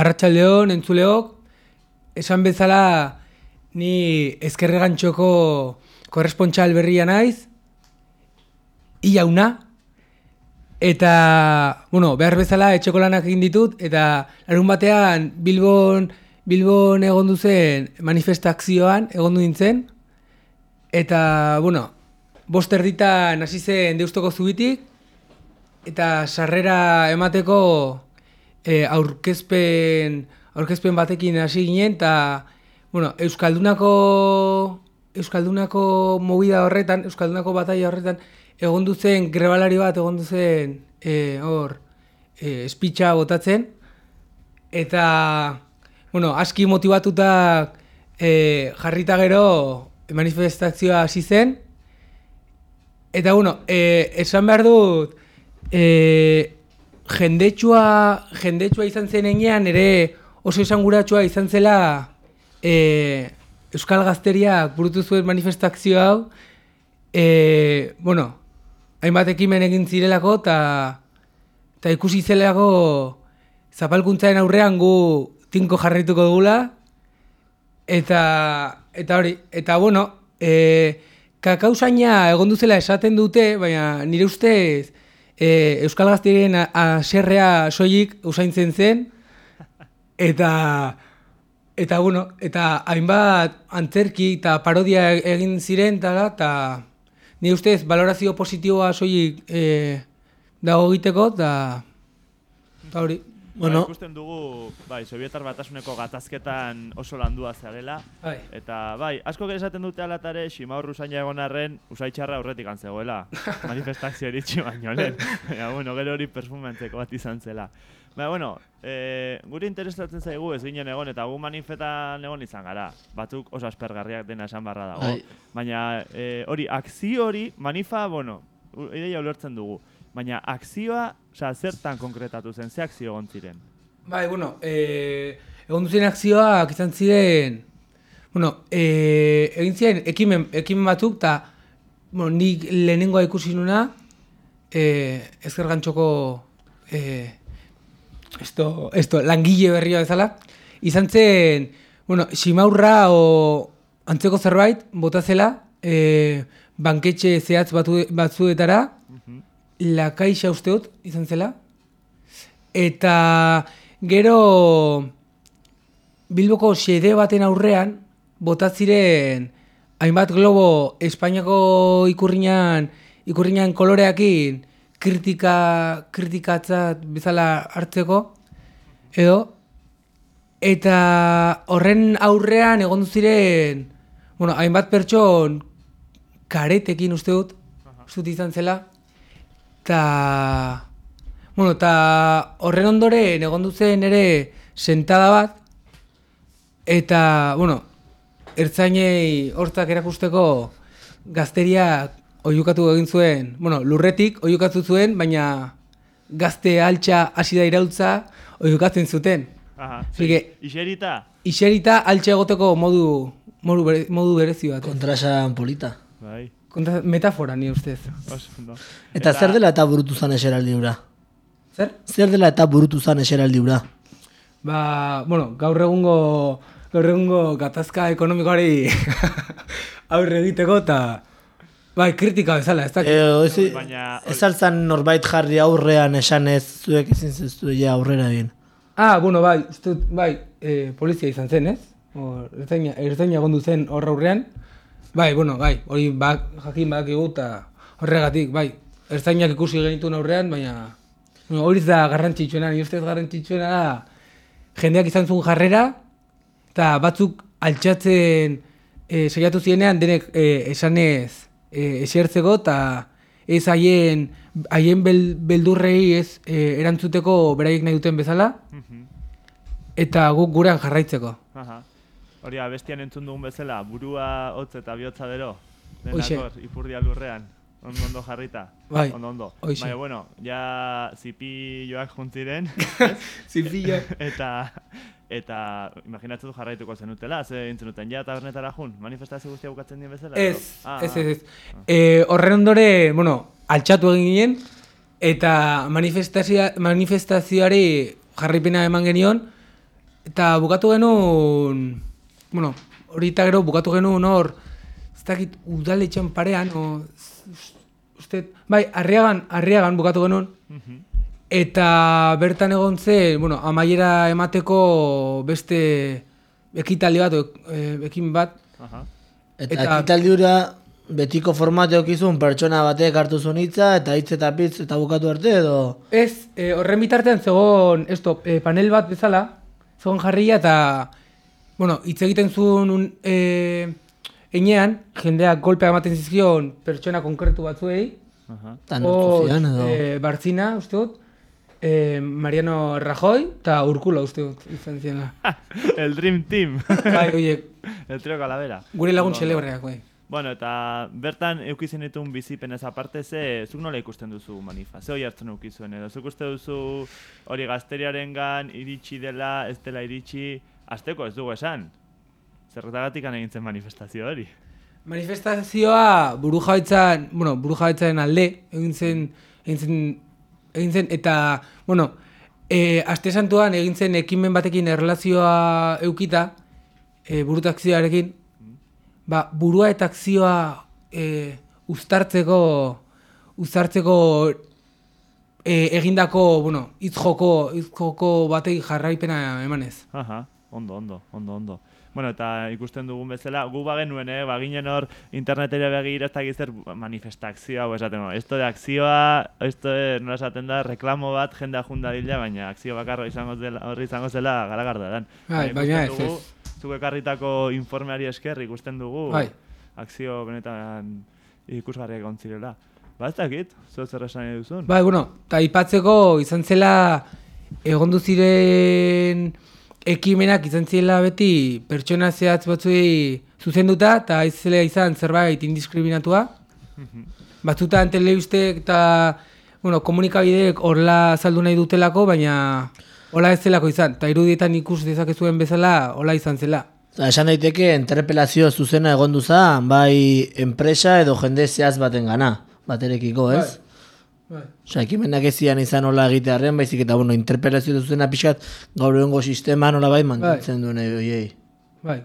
Arratxaldeon, entzuleok, esan bezala ni ezkerregantxoko korrespontxal berria naiz, iauna, eta, bueno, behar bezala etxeko lanak egin ditut, eta larun batean Bilbon, Bilbon egon zen manifestakzioan, egon du nintzen, eta, bueno, bost erditan hasi zen deustoko zubitik, eta sarrera emateko e, aurkezpen, aurkezpen batekin hasi ginen, eta, bueno, Euskaldunako, Euskaldunako movida horretan, Euskaldunako bataia horretan, egon zen grebalari bat, egon zen e, hor, e, espitxa botatzen, eta, bueno, aski motibatuta e, jarrita gero manifestazioa hasi zen, Eta bueno, e, esan behar dut, e, jendetsua, jendetsua izan zen enean, ere oso esanguratsua izan zela e, Euskal Gazteriak burutu zuen manifestakzio hau, e, bueno, hainbat ekimen egin zirelako, eta ikusi zelako zapalkuntzaren aurrean gu tinko jarraituko dugula, eta, eta hori, eta bueno, e, kakausaina egon duzela esaten dute, baina nire ustez e, Euskal Gaztiren aserrea soilik usaintzen zen, eta, eta bueno, eta hainbat antzerki eta parodia egin ziren, eta, eta nire ustez valorazio positiboa soilik e, dago egiteko, eta hori. Bueno. Ba, ikusten dugu, bai, Sovietar batasuneko gatazketan oso landua zarela. Bai. Eta, bai, asko esaten dute alatare, Ximaur usaina egon arren, usaitxarra aurretik antzegoela. Manifestazio eritxi baino lehen. Baina, bueno, gero hori perfumentzeko bat izan zela. Baina, bueno, e, guri interesatzen zaigu ez ginen egon, eta gu manifetan egon izan gara. Batzuk oso aspergarriak dena esan barra dago. Bai. Baina, e, hori, akzio hori, manifa, bueno, ideia ulertzen dugu. Baina, akzioa, osea, zertan konkretatu zen, ze akzio egon ziren? Bai, bueno, e, egon duzen akzioak izan ziren, bueno, e, egin ziren ekimen, ekimen batzuk, eta bueno, nik lehenengoa ikusi nuna, e, ezker gantxoko, e, esto, esto, langile berria bezala, izan zen, bueno, simaurra o antzeko zerbait, bota zela, e, banketxe zehatz batu, batzuetara, la caixa uste dut, izan zela, eta gero Bilboko xede baten aurrean bota ziren hainbat globo Espainiako ikurrinan ikurriñan koloreakin kritika, kritikatzat bezala hartzeko, edo, eta horren aurrean egon ziren, bueno, hainbat pertson karetekin uste dut, uste dut izan zela, eta, bueno, eta horren ondoren egon zen ere sentada bat, eta, bueno, ertzainei hortzak erakusteko gazteriak oiukatu egin zuen, bueno, lurretik oiukatu zuen, baina gazte altxa hasi da irautza oiukatzen zuten. Aha. Así que- Iserita? Iserita altxa egoteko modu, modu, bere, modu berezi bat. Kontrasan polita. Bai. Kontra, metafora ni ustez. Ondo. Eta, zer dela eta burutu zan eseraldi hura? Zer? Zer dela eta burutu zan eseraldi hura? Ba, bueno, gaur egungo gaur egungo gatazka ekonomikoari aurre egiteko eta bai, kritika bezala, ez da? Eo, ez, Baina- ez altzan norbait jarri aurrean esan ez zuek ezin zezu ja aurrera egin. Ah, bueno, bai, uste dut, bai, e, polizia izan zen, ez? Ertzaina, ertzaina egondu zen hor aurrean. Bai, bueno, bai, hori bak, jakin badakigu eta horregatik, bai. Ertzainak ikusi genituen aurrean, baina bueno, hori da garrantzitsuena, ni ustez garrantzitsuena da jendeak izan zuen jarrera eta batzuk altxatzen e, saiatu zienean denek e, esanez e, esertzeko eta ez haien haien bel, beldurrei ez e, erantzuteko beraiek nahi duten bezala Mhm. eta guk gurean jarraitzeko. Aha. Hori abestian entzun dugun bezala, burua hotz eta bihotza dero. Hoxe. Denak hor, ipurdia lurrean. Ondo ondo jarrita. Bai. Ondo ondo. Hoxe. Baina, bueno, ja zipi joak juntziren. Zipila. eta eta imaginatzen du jarraituko zenutela, ze intzenuten ja tabernetara jun, manifestazio guztia bukatzen dien bezala? edo? Ez, Ah, ez, ez, ez. E, horren ondore, bueno, altxatu egin ginen, eta manifestazioa, manifestazioari jarripena eman genion, eta bukatu genuen, bueno, hori eta gero bukatu genuen hor, ez dakit udaletxean parean, o, uste, bai, arriagan, arriagan bukatu genuen, Mhm. Eta bertan egon zen, bueno, amaiera emateko beste ekitaldi bat, e, ekin bat, Aha. Eta, Eta- ekitaldi hura betiko formateok izun pertsona batek hartu zuen hitza eta hitz eta pitz eta bukatu arte edo... Ez, e, horren bitartean zegoen, esto, e, panel bat bezala, zegoen jarria eta, bueno, hitz egiten zuen un, e, enean, jendeak golpea ematen zizkion pertsona konkretu batzuei, Aha. Zian edo... e, Bartzina, uste dut, e, Mariano Rajoy eta Urkula, uste dut, izan ziena. El Dream Team. bai, oie, El trio calavera. gure lagun celebreak, bai. Bueno, eta bertan eukizien ditun bizipen ez aparte, ze, zuk nola ikusten duzu manifa? Ze hoi hartzen eukizuen edo? Zuk uste duzu hori gazteriaren gan iritsi dela, ez dela iritsi, azteko ez dugu esan. Zerretagatik egin zen manifestazio hori. Manifestazioa buru bueno, buru alde, egin zen, egin zen, egin zen, eta, bueno, e, aste santuan egin zen ekimen batekin erlazioa eukita, e, burutakzioarekin, ba, burua eta akzioa e, uztartzeko, uztartzeko e, egindako, bueno, hitz joko, hitz joko batei jarraipena emanez. Aha, ondo, ondo, ondo, ondo. Bueno, eta ikusten dugun bezala, gu bagenuen, eh, baginen hor internetera begira ez dakiz zer manifestakzioa, o esaten, esto de akzioa, esto de, nola esaten da, reklamo bat jendea junda dila, baina akzio bakarra izango zela, horri izango zela garagarda dan. Bai, baina ez, ez. Zuk ekarritako informeari esker ikusten dugu, Bai. akzio benetan ikusgarriak egon zirela. Ba, ez dakit, zo zer esan duzun. Bai, bueno, eta aipatzeko izan zela egondu ziren ekimenak izan zirela beti pertsona zehatz batzuei zuzenduta eta ez zela izan zerbait indiskriminatua. Batzutan telebistek eta bueno, komunikabideek horla saldu nahi dutelako, baina hola ez zelako izan. Eta irudietan ikus dezakezuen bezala hola izan zela. Esan daiteke interpelazio zuzena egondu zan, bai enpresa edo jende zehaz baten gana, baterekiko, ez? Bai. Osea, ekimenak ez zian izan nola egitearren, baizik eta, bueno, interpelazio zuzena pixkat gaur egongo sistema nola bai mantentzen duen horiei. Bai.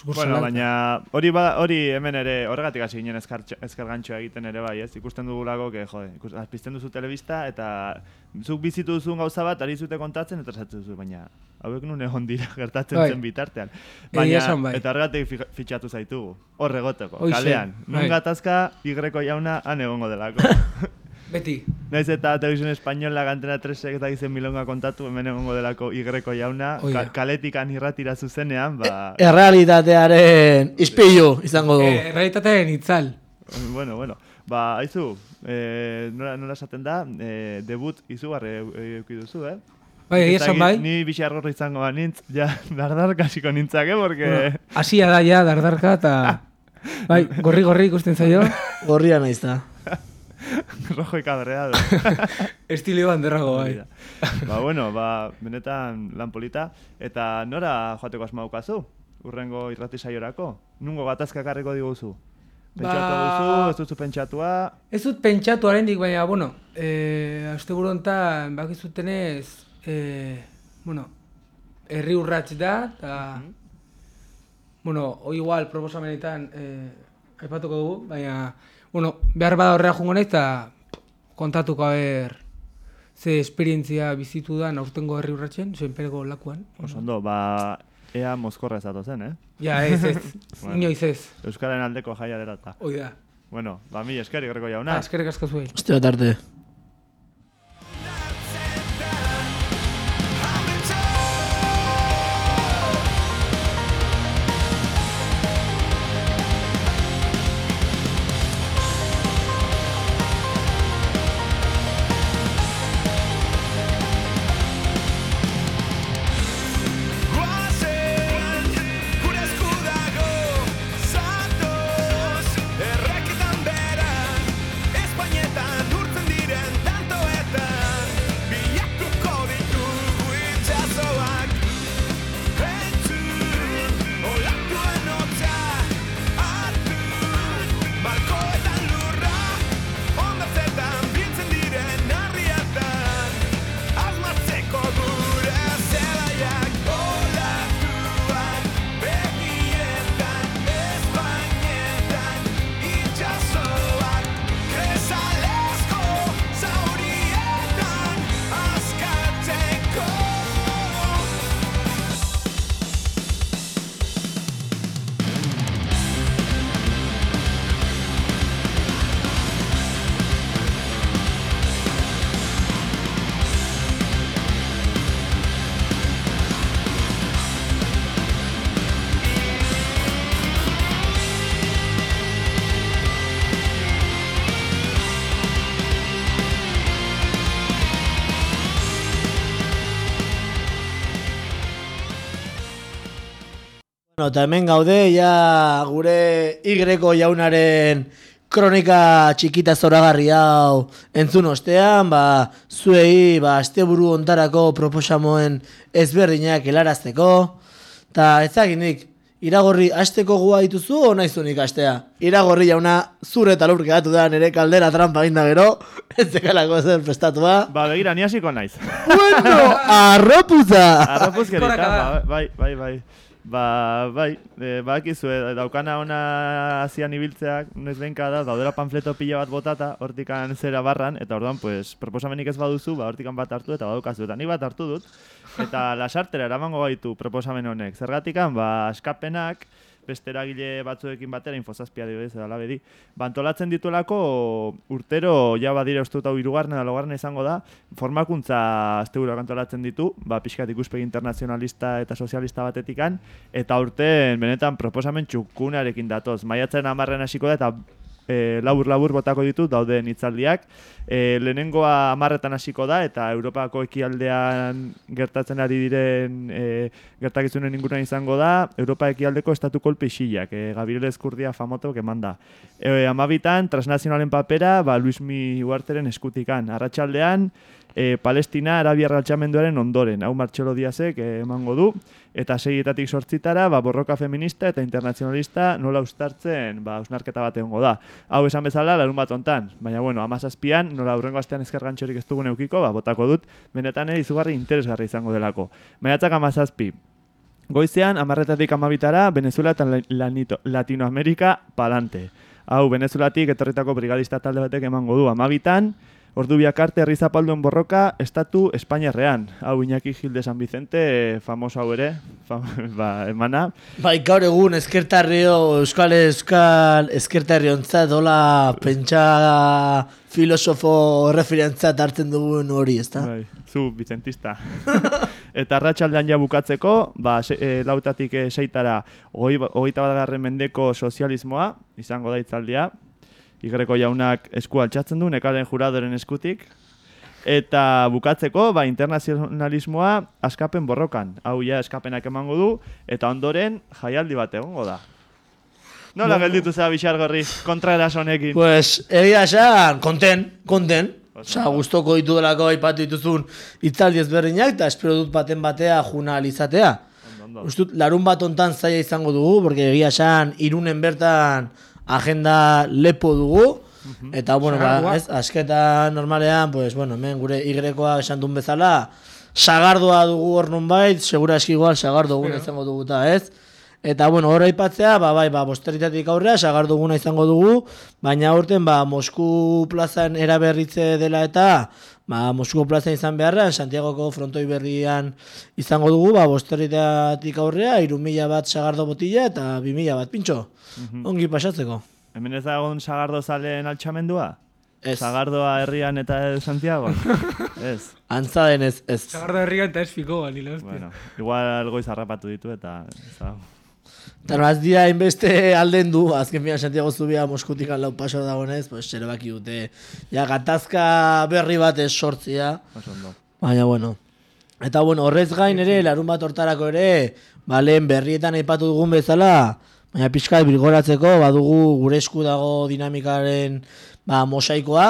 Bueno, baina hori ba, hori hemen ere horregatik hasi ginen ezkar, ezkargantxoa egiten ere bai, ez? Ikusten dugulako, que, jode, ikus, pizten duzu telebista eta zuk bizitu duzun gauza bat, ari zute kontatzen eta esatzen duzu, baina hauek nun egon dira gertatzen Bai. zen bitartean. Baina, esan bai. eta horregatik fi- fitxatu zaitugu, hor egoteko, kalean. bai. Nun gatazka, igreko jauna, han egongo delako. Beti. Naiz eta televisión española gantena 3 eta izen milonga kontatu, hemen egongo delako igreko jauna, Hoi da. ka kaletikan irratira zuzenean, ba, Errealitatearen ispilu izango dugu. Eh, realitatearen itzal. Bueno, bueno. Ba, aizu, eh, nola, nola esaten da, eh, debut izugarri eduki duzu, eh? Bai, egia esan bai. Ni bixargorra izango banintz, ja, dardar kasiko nintzake, porque... Bueno, Hasia da ja, dardarka, eta... Bai, gorri-gorri ikusten zaio. Gorria naiz da. rojo y cabreado. Estilo banderrago, bai. ba, bueno, ba, benetan lan polita. Eta nora joateko asma daukazu? Urrengo irrati saiorako? Nungo gatazka karriko diguzu? Pentsatu Ba- duzu, ez duzu pentsatua... Ez dut pentsatu arendik, baina, bueno, eh, aste buru honetan, bakizutenez, eh, bueno, herri urrats da, eta, bueno, hoi igual proposamenetan eh, aipatuko dugu, baina, bueno, behar bada horrea jungo naiz, eta kontatuko haber ze esperientzia bizitu da aurtengo herri urratsen, zenpergo lakuan. Oso ondo, ba, ea mozkorra ez zen, eh? Ja, ez, ez, Bueno. inoiz ez, Euskaren aldeko jaia dela eta. hoi da. Bueno, ba, mi esker, igreko Ah, jauna. eskerrik asko zuei. Oste bat Bueno, eta hemen gaude, ja gure igreko jaunaren kronika txikita zoragarri hau entzun ostean, ba, zuei, ba, asteburu ontarako proposamoen ezberdinak helarazteko, eta ezaginik, iragorri asteko gua dituzu, o naizunik astea? Iragorri jauna, zure eta lurke gatu da nire kaldera trampa ginda gero, ez dekalako zer prestatua. Ba, begira, ni hasiko naiz. bueno, arropuza! Arrapuzkerita, Aizkoraka ba, bai, bai, bai. Ba, bai, e, bakizu, e, daukana ona hasian ibiltzeak, noiz behinka da, daudela panfleto pila bat botata, hortikan zera barran, eta orduan, pues, proposamenik ez baduzu, ba, hortikan bat hartu eta badukazu. Eta nik bat hartu dut, eta lasartera eramango gaitu proposamen honek. Zergatikan, ba, askapenak, beste eragile batzuekin batera, infozazpia dibidez, edo alabedi, bantolatzen dituelako urtero, ja badire uste dut hau irugarren edo laugarren izango da, formakuntza asteburu antolatzen ditu, ba, pixkat ikuspegi internazionalista eta sozialista batetikan, eta urten benetan proposamen txukunarekin datoz. Maiatzen amarren hasiko da, eta e, labur-labur botako ditu dauden hitzaldiak. E, lehenengoa amarretan hasiko da, eta Europako ekialdean gertatzen ari diren e, gertakizunen inguruan izango da, Europa ekialdeko estatu kolpe isilak, e, Gabriel Eskurdia famoto eman da. E, amabitan, transnazionalen papera, ba, Luismi Uarteren eskutikan. Arratsaldean e, Palestina Arabiar altxamenduaren ondoren, hau Martxelo Diazek emango du, eta seietatik sortzitara, ba, borroka feminista eta internazionalista nola ustartzen, ba, usnarketa bat egongo da. Hau esan bezala, larun bat ontan, baina bueno, amazazpian, nola urrengo astean ezker gantxorik ez dugun eukiko, ba, botako dut, benetan ere izugarri interesgarri izango delako. Maiatzak amazazpi, Goizean, amarretatik amabitara, Venezuela eta La- Lanito, Latinoamerika palante. Hau, Venezuelatik etorritako brigadista talde batek emango du amabitan, ordu biak arte herri zapalduen borroka, estatu Espainiarrean. Hau, Iñaki Gil de San Vicente, famoso hau ere, fam, ba, emana. Bai, gaur egun eskertarrio, euskal euskal eskertarriontza dola pentsa filosofo referentzat hartzen dugun hori, ezta? Bai, zu, Vicentista. eta arratsaldean ja bukatzeko, ba, se, e, lautatik e, seitara, hogei hogeita bat garren mendeko sozialismoa, izango da itzaldia, Igreko jaunak esku altxatzen du, nekaren juradoren eskutik, eta bukatzeko, ba, internazionalismoa askapen borrokan. Hau ja eskapenak emango du, eta ondoren jaialdi bat egongo da. Nola gelditu zera bixargorri kontra honekin? Pues, egia esan, konten, konten. Osa, gustoko ditu delako aipatu dituzun itzaldi ezberdinak, eta espero dut baten batea juna alizatea. Ustut, larun bat ontan zaila izango dugu, porque egia esan, irunen bertan agenda lepo dugu, eta, bueno, ba, ez, asketa normalean, pues, bueno, hemen gure igrekoa esan duen bezala, sagardoa dugu hor nonbait, segura eski igual sagardo guna izango dugu eta, ez? Eta, bueno, hor aipatzea, ba, bai, ba, posteritatik aurrea, sagardo guna izango dugu, baina aurten, ba, Mosku plazan eraberritze dela eta, ba, Moskuko plazan izan beharrean, Santiagoko frontoi berrian izango dugu, ba, posteritatik aurrea, irumila bat sagardo botila eta bimila bat pintxo. Ongi pasatzeko. Hemen ez da egon sagardo zaleen altxamendua? Ez, Sagardoa herrian eta Santiago? ez. antza denez, ez. Zagardo herrian eta ez fiko, hostia. Bueno, igual goiz harrapatu ditu eta... ez. Eta dira inbeste alden du, azken finan Santiago Zubia Moskutik lau paso dagoenez, pues, zer baki dute. Ja, gatazka berri bat ez sortzia. Baina, bueno. Eta, bueno, horrez gain ere, larun bat hortarako ere, ba, lehen berrietan aipatu dugun bezala, baina pixka bilgoratzeko, badugu gure esku dago dinamikaren ba, mosaikoa,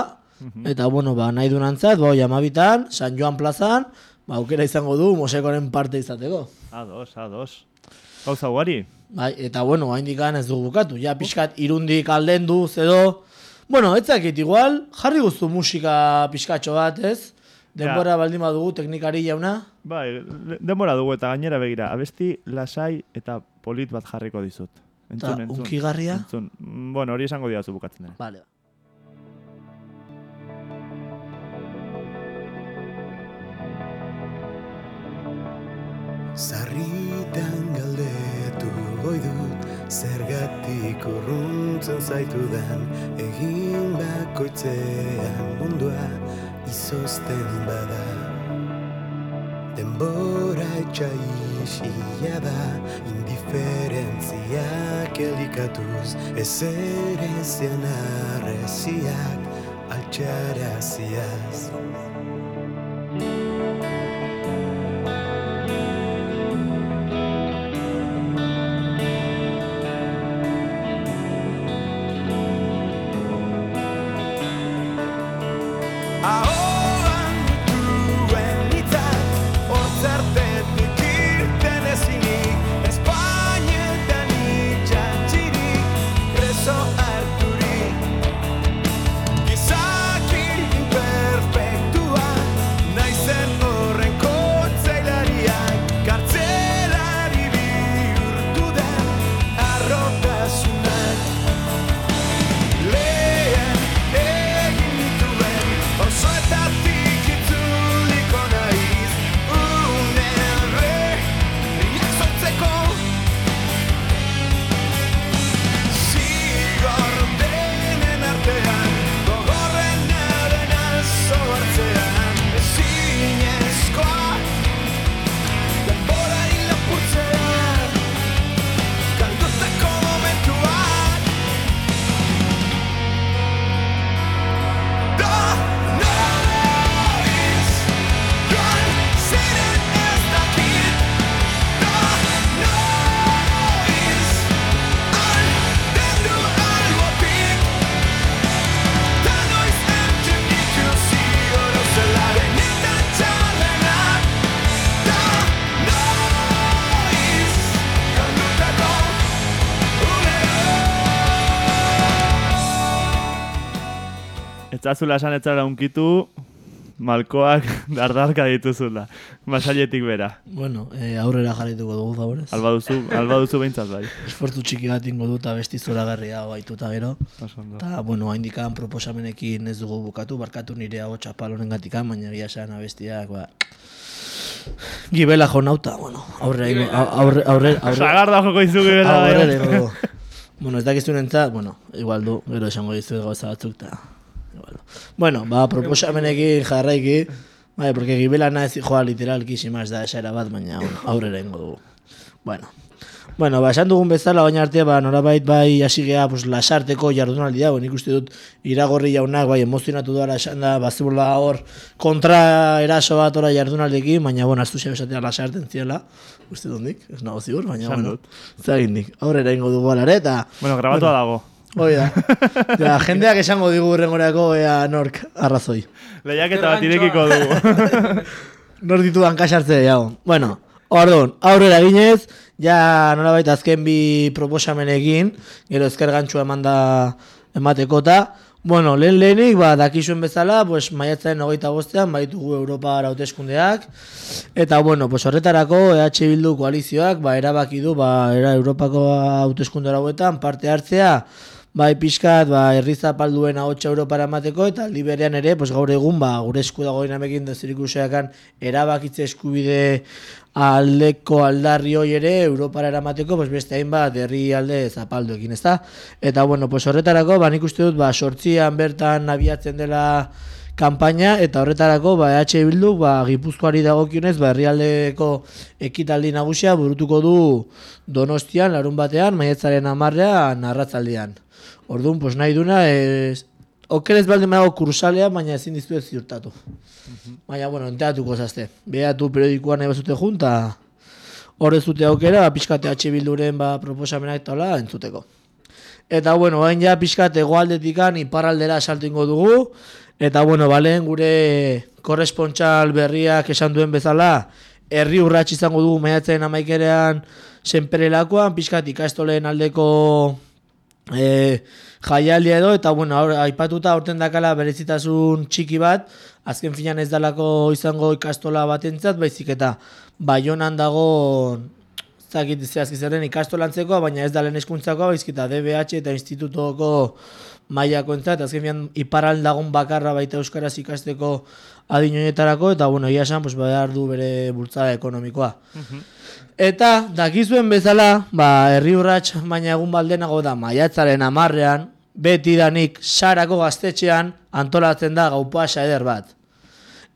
eta, bueno, ba, nahi dunantzat, ba, hoi, amabitan, San Joan plazan, ba, aukera izango du mosaikoaren parte izateko. Ados, ados. Gauza ugari? Bai, eta bueno, haindikan ez dugu bukatu. Ja, pixkat irundik aldendu, edo... Bueno, ez dakit igual, jarri guztu musika pixkatxo bat, ez? Denbora baldin badugu teknikari jauna. Bai, denbora dugu eta gainera begira. Abesti lasai eta polit bat jarriko dizut. Entzun, Eta entzun. unkigarria? Entzun. Mm, Bueno, hori esango diazu bukatzen dena. Vale. Sarritan dut Zergatik urruntzen zaitudan Egin bakoitzean mundua izozten bada. Denbora etxaixia da Indiferentziak elikatuz Ez ere zian arreziak altxaraziaz Ez zazula esan ez zara unkitu, malkoak dardarka dituzula. Masailetik bera. Bueno, eh, aurrera jarrituko dugu, favorez. Alba duzu, alba duzu behintzat bai. Esfortu txiki bat ingo dut abesti zoragarria baituta gero. Oso ondo. Eta, bueno, haindikan proposamenekin ez dugu bukatu, barkatu nire hau txapalonen gatikan, baina egia esan abestiak, ba... Gibela jonauta, bueno, aurrera ingo, aurre, aurre, aurre, Sagarda joko izu gibela. ingo dugu. Bueno, ez dakizu nentzat, bueno, igual du, gero esango dizu gauza batzuk, eta... Du. Bueno, ba, proposamenekin jarraiki, bai, porque gibela naiz joa literalki simaz da esera bat, baina bueno, aurrera ingo dugu. Bueno, Bueno, ba, esan dugun bezala, baina arte, ba, norabait bai hasi gea, pues, lasarteko jardunaldi dago, nik uste dut iragorri jaunak, bai, emozionatu dara esan da, bazibula hor kontra eraso bat ora jardunaldekin, baina, bueno, astu xe besatea lasarten ziela, uste dut nik, ez nago ziur, baina, Esan bueno, zagin nik, aurrera ingo dugu alare, eta, Bueno, grabatua dago. Hoi da, ja, jendeak esango digu urrengorako, ea, nork, arrazoi. Lehiaketa bat irekiko dugu. Nor ditudan kasartze jau. Bueno, orduan, aurrera ginez, ja nolabait azken bi proposamenekin, gero ezker gantzua eman da ematekota, Bueno, lehen lehenik, ba, dakizuen bezala, pues, maiatzaren hogeita bostean, baitugu Europa hauteskundeak eta, bueno, pues, horretarako EH Bildu koalizioak, ba, erabaki du, ba, era Europako hauteskunde hauetan parte hartzea, bai pixkat, ba, herri zapalduen ahotsa Europara emateko, eta aldi ere, pues, gaur egun, ba, gure esku dagoen amekin da zirikuseakan erabakitze eskubide aldeko aldarri hoi ere Europara eramateko pues beste hainbat herri alde zapalduekin, ezta? Eta bueno, pues horretarako ba nik uste dut ba sortzian bertan abiatzen dela kanpaina eta horretarako ba EH Bildu ba Gipuzkoari dagokionez ba herrialdeko ekitaldi nagusia burutuko du Donostian larun batean maiatzaren 10ean arratzaldian. Orduan pues nahi duna ez Okerez baldin badago kursalea, baina ezin dizu ez ziurtatu. Baina, bueno, enteratuko zazte. Behatu periodikoan nahi bazute junta, hor ez dute aukera, ba, pixkate H Bilduren ba, proposamenak eta entzuteko. Eta, bueno, hain ja pixkate goaldetikan iparraldera saltu ingo dugu, eta, bueno, balen gure korrespontxal berriak esan duen bezala, herri urrats izango dugu maiatzen amaikerean senperelakoan, pixkat ikastoleen aldeko e, jaialdia edo, eta bueno, aur, aipatuta aurten dakala berezitasun txiki bat, azken finan ez dalako izango ikastola batentzat, baizik eta Baionan dago zakit zehazki zerren ikastolantzeko, baina ez da lehen eskuntzakoa, baizik eta DBH eta institutoko mailako entzat, azken finan iparal dagon bakarra baita euskaraz ikasteko adinoetarako, eta bueno, ia esan, pues, behar du bere bultzada ekonomikoa. Eta, dakizuen bezala, ba, herri urrats baina egun baldenago da maiatzaren amarrean, beti danik sarako gaztetxean antolatzen da gaupasa eder bat.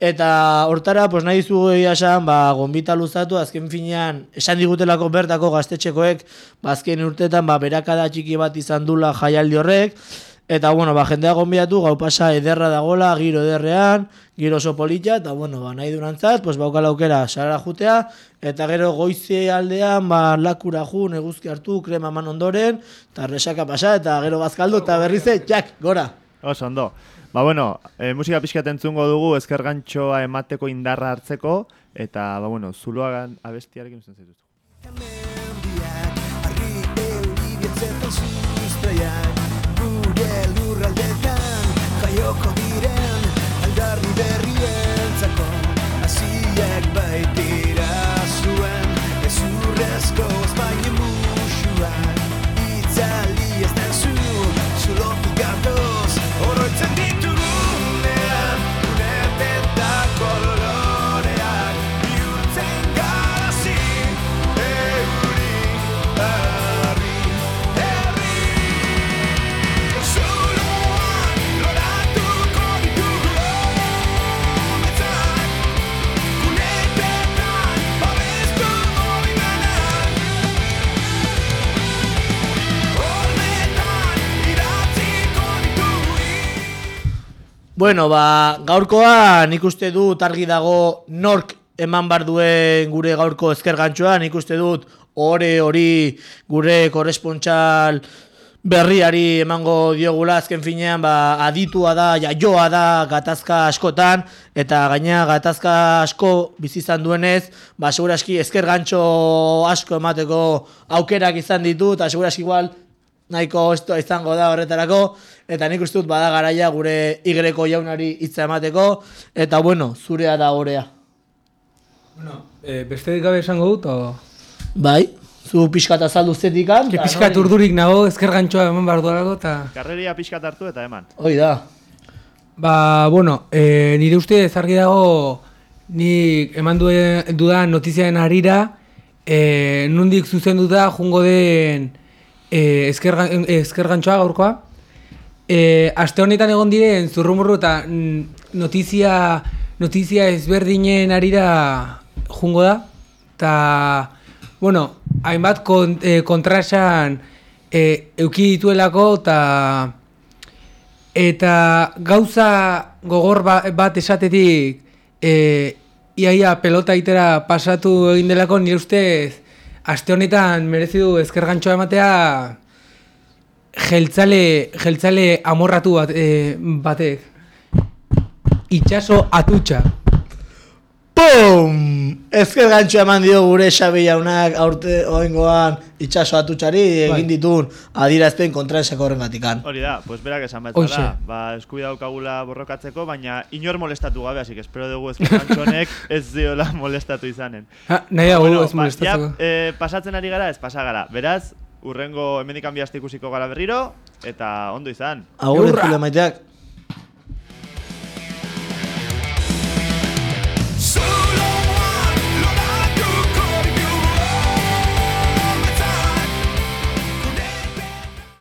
Eta hortara, pues nahi zu esan, ba, gonbita luzatu, azken finean, esan digutelako bertako gaztetxekoek, ba, azken urtetan, ba, berakada txiki bat izan dula jaialdi horrek, eta, bueno, ba, jendea gonbidatu, gau pasa ederra dagola, giro ederrean, giro oso polita, eta, bueno, ba, nahi durantzat, pues, baukala aukera sarara jutea, eta gero goize aldean, ba, lakura ju, neguzki hartu, krema eman ondoren, eta resaka pasa, eta gero bazkaldu, eta berrize, txak, gora. Oso ondo. Ba bueno, e, musika pixkat entzungo dugu ezker gantxoa emateko indarra hartzeko, eta, ba bueno, zuloagan abestiarekin usten zaitut. Bueno, ba, gaurkoa nik uste dut argi dago nork eman bar duen gure gaurko ezker gantxoa, nik uste dut ore hori gure korrespontxal berriari emango diogula. Azken finean ba, aditua da, jaioa da gatazka askotan. Eta gaina gatazka asko bizi izan duenez, ba seguraski ezker gantxo asko emateko aukerak izan ditu eta seguraski igual nahiko esto izango da horretarako, eta nik uste dut bada garaia gure igreko jaunari hitza emateko, eta bueno, zurea da orea. Bueno, e, besterik gabe esango dut, o... Bai, zu pixka eta saldu zetikan. Que ta pixka nori- urdurik nago, ezker gantxoa eman behar duelako, eta... Karreria pixkat hartu eta eman. Hoi da. Ba, bueno, e, nire uste argi dago nik eman duen dudan notiziaren harira e, nundik zuzenduta jungo den e, ezker, gan- ezker gantxoa gaurkoa. E, aste honetan egon diren zurrumurru eta mm, notizia, notizia ezberdinen harira jungo da. Eta, bueno, hainbat kon, e, kontrasan e, euki dituelako eta eta gauza gogor ba, bat esatetik e, iaia pelota itera pasatu egin delako nire ustez aste honetan merezi du ezker gantxoa ematea jeltzale, jeltzale amorratu bat, e, batek. Itxaso atutxa. PUM! Ezker gantxo eman dio gure Xabi jaunak aurte oengoan itxaso atutxari egin ditun adierazpen kontraesako horrengatikan. Hori da, pues berak esan Hoxe. bezala, ba, eskubida daukagula borrokatzeko, baina inor molestatu gabe, así que espero dugu ezkerrantxo honek ez diola molestatu izanen. Ha, nahi dago Bueno, ez ba, molestatzeko. ja, eh, pasatzen ari gara, ez pasa gara. Beraz, urrengo hemendik hanbi aste ikusiko gara berriro, eta ondo izan. Agur entzule maiteak.